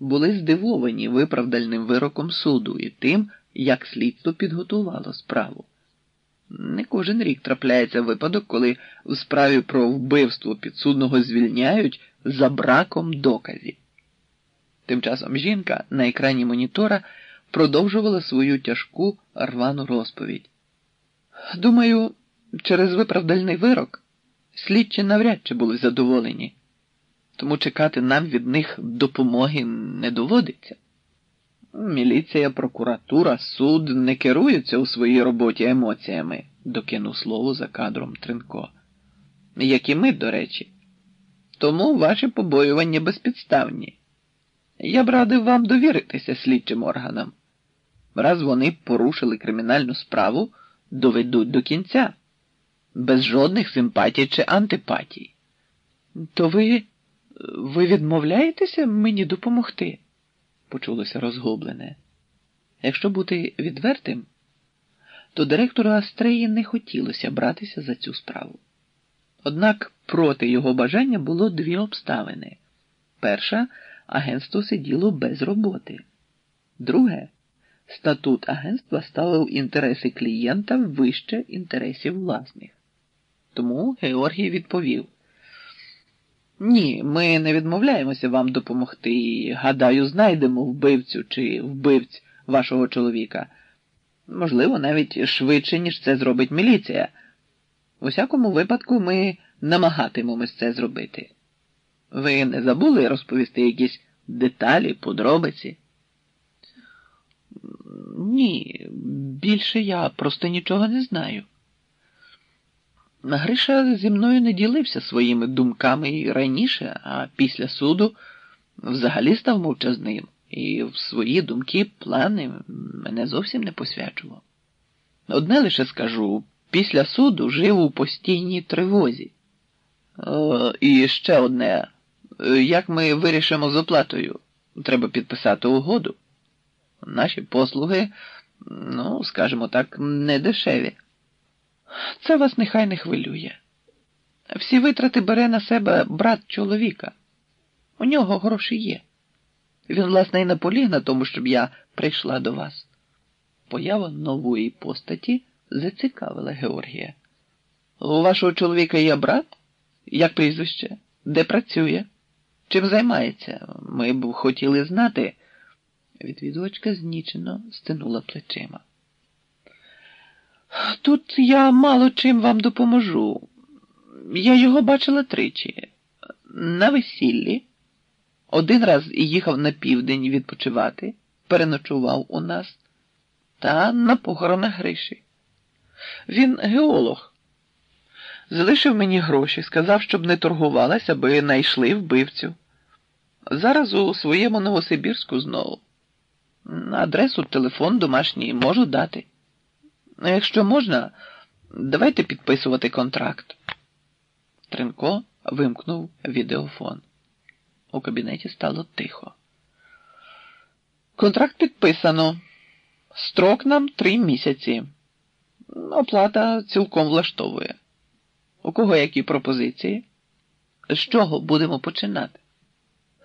були здивовані виправдальним вироком суду і тим, як слідство підготувало справу. Не кожен рік трапляється випадок, коли в справі про вбивство підсудного звільняють за браком доказів. Тим часом жінка на екрані монітора продовжувала свою тяжку рвану розповідь. Думаю, через виправдальний вирок слідчі навряд чи були задоволені, тому чекати нам від них допомоги не доводиться. Міліція, прокуратура, суд не керуються у своїй роботі емоціями, докинув слово за кадром Тренко. Як і ми, до речі. Тому ваші побоювання безпідставні. Я б радив вам довіритися слідчим органам. Раз вони порушили кримінальну справу, доведуть до кінця, без жодних симпатій чи антипатій. То ви, ви відмовляєтеся мені допомогти? почулося розгублене. Якщо бути відвертим, то директору Астреї не хотілося братися за цю справу. Однак проти його бажання було дві обставини. Перша агентство сиділо без роботи. Друге, статут агентства ставив інтереси клієнта вище інтересів власних. Тому Георгій відповів. Ні, ми не відмовляємося вам допомогти і, гадаю, знайдемо вбивцю чи вбивць вашого чоловіка. Можливо, навіть швидше, ніж це зробить міліція. У всякому випадку ми намагатимемось це зробити. Ви не забули розповісти якісь деталі, подробиці? Ні, більше я просто нічого не знаю. Гриша зі мною не ділився своїми думками і раніше, а після суду взагалі став мовчазним і в свої думки, плани мене зовсім не посвячував. Одне лише скажу, після суду жив у постійній тривозі. О, і ще одне. Як ми вирішимо з оплатою? Треба підписати угоду. Наші послуги, ну, скажімо так, не дешеві. Це вас нехай не хвилює. Всі витрати бере на себе брат чоловіка. У нього гроші є. Він, власне, і наполіг на тому, щоб я прийшла до вас. Поява нової постаті зацікавила Георгія. У вашого чоловіка є брат? Як прізвище? Де працює? Чим займається? Ми б хотіли знати. Відвідувачка знічено стинула плечима. Тут я мало чим вам допоможу. Я його бачила тричі. На весіллі. Один раз їхав на південь відпочивати, переночував у нас, та на похоронах Гриші. Він геолог. Залишив мені гроші, сказав, щоб не торгувалася, аби знайшли вбивцю. Зараз у своєму Новосибірську знову. Адресу, телефон домашній можу дати. Якщо можна, давайте підписувати контракт. Тренко вимкнув відеофон. У кабінеті стало тихо. Контракт підписано. Строк нам три місяці. Оплата цілком влаштовує. У кого які пропозиції? З чого будемо починати?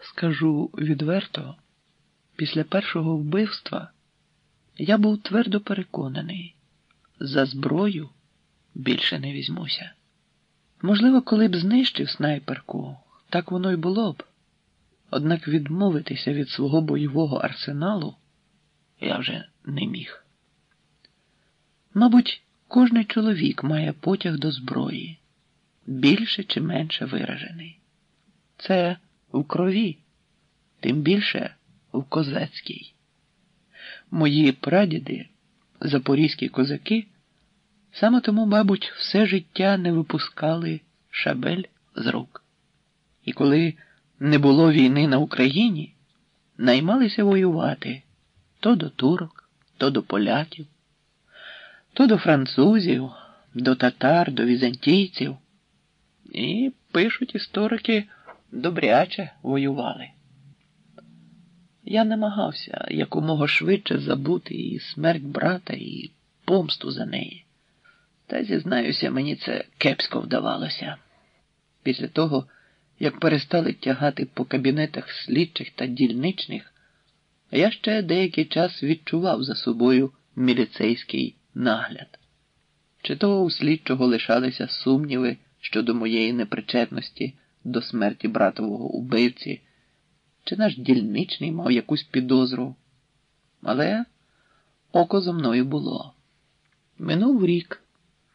Скажу відверто, після першого вбивства я був твердо переконаний, за зброю більше не візьмуся. Можливо, коли б знищив снайперку, так воно й було б. Однак відмовитися від свого бойового арсеналу я вже не міг. Мабуть, кожний чоловік має потяг до зброї, більше чи менше виражений. Це в крові, тим більше в козацькій. Мої прадіди, запорізькі козаки, саме тому, мабуть, все життя не випускали шабель з рук. І коли не було війни на Україні, наймалися воювати то до турок, то до поляків, то до французів, до татар, до візантійців. І пишуть історики добряче воювали. Я намагався якомога швидше забути і смерть брата, і помсту за неї. Та зізнаюся, мені це кепсько вдавалося. Після того, як перестали тягати по кабінетах слідчих та дільничних, я ще деякий час відчував за собою міліцейський нагляд. Чи то у слідчого лишалися сумніви щодо моєї непричетності до смерті братового убивці, чи наш дільничний мав якусь підозру. Але око зо мною було. Минув рік,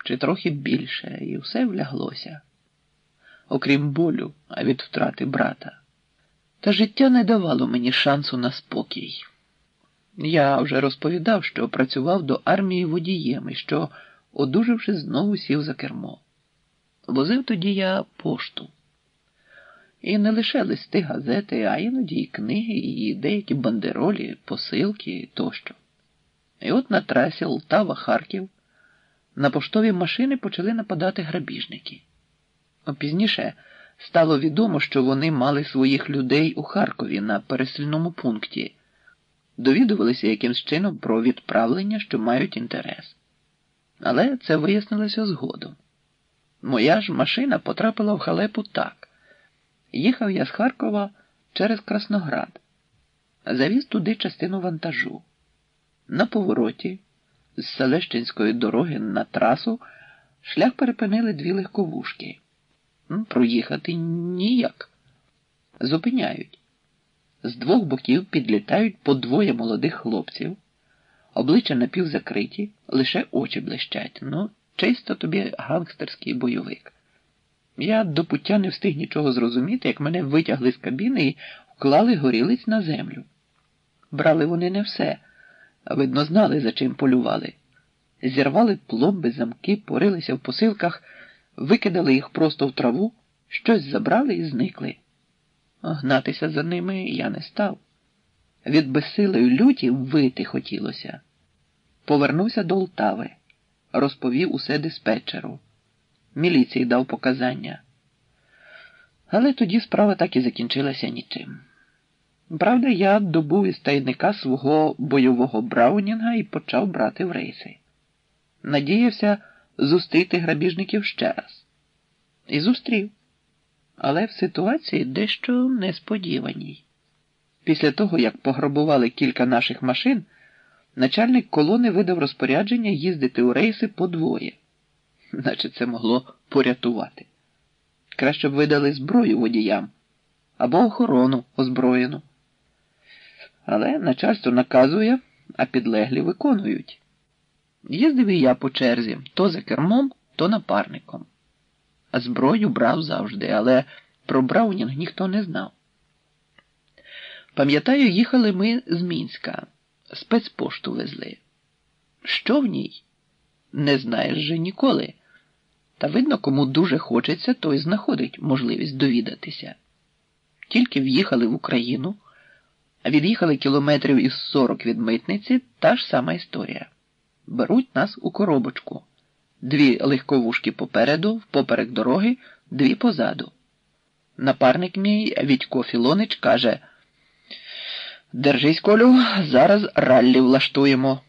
чи трохи більше, і все вляглося, окрім болю, а від втрати брата. Та життя не давало мені шансу на спокій. Я вже розповідав, що працював до армії водієм і що, одужавши, знову сів за кермо. Возив тоді я пошту. І не лише листи газети, а іноді і книги, і деякі бандеролі, посилки тощо. І от на трасі Лтава-Харків на поштові машини почали нападати грабіжники. Пізніше стало відомо, що вони мали своїх людей у Харкові на пересильному пункті, довідувалися якимсь чином про відправлення, що мають інтерес. Але це вияснилося згодом. Моя ж машина потрапила в халепу так. Їхав я з Харкова через Красноград, завіз туди частину вантажу. На повороті з Селещинської дороги на трасу шлях перепинили дві легковушки. Проїхати ніяк. Зупиняють. З двох боків підлітають по двоє молодих хлопців, обличчя напівзакриті, лише очі блищать. Ну, чисто тобі гангстерський бойовик. Я до пуття не встиг нічого зрозуміти, як мене витягли з кабіни і вклали горілиць на землю. Брали вони не все, видно, знали, за чим полювали. Зірвали пломби, замки, порилися в посилках, викидали їх просто в траву, щось забрали і зникли. Гнатися за ними я не став. Від безсилої люті вити хотілося. Повернувся до Лтави, розповів усе диспетчеру. Міліції дав показання. Але тоді справа так і закінчилася нічим. Правда, я добув із тайника свого бойового Браунінга і почав брати в рейси. Надіявся зустріти грабіжників ще раз. І зустрів. Але в ситуації дещо несподіваній. Після того, як пограбували кілька наших машин, начальник колони видав розпорядження їздити у рейси по двоє. Наче це могло порятувати. Краще б видали зброю водіям або охорону озброєну. Але начальство наказує, а підлеглі виконують. Їздив і я по черзі то за кермом, то напарником. А зброю брав завжди, але про Браунінг ніхто не знав. Пам'ятаю, їхали ми з Мінська, спецпошту везли. Що в ній? Не знаєш же ніколи. Та видно, кому дуже хочеться, той знаходить можливість довідатися. Тільки в'їхали в Україну, від'їхали кілометрів із 40 від митниці та ж сама історія. Беруть нас у коробочку. Дві легковушки попереду, поперек дороги, дві позаду. Напарник мій Відько Філонич каже: Держись, Колю, зараз раллі влаштуємо.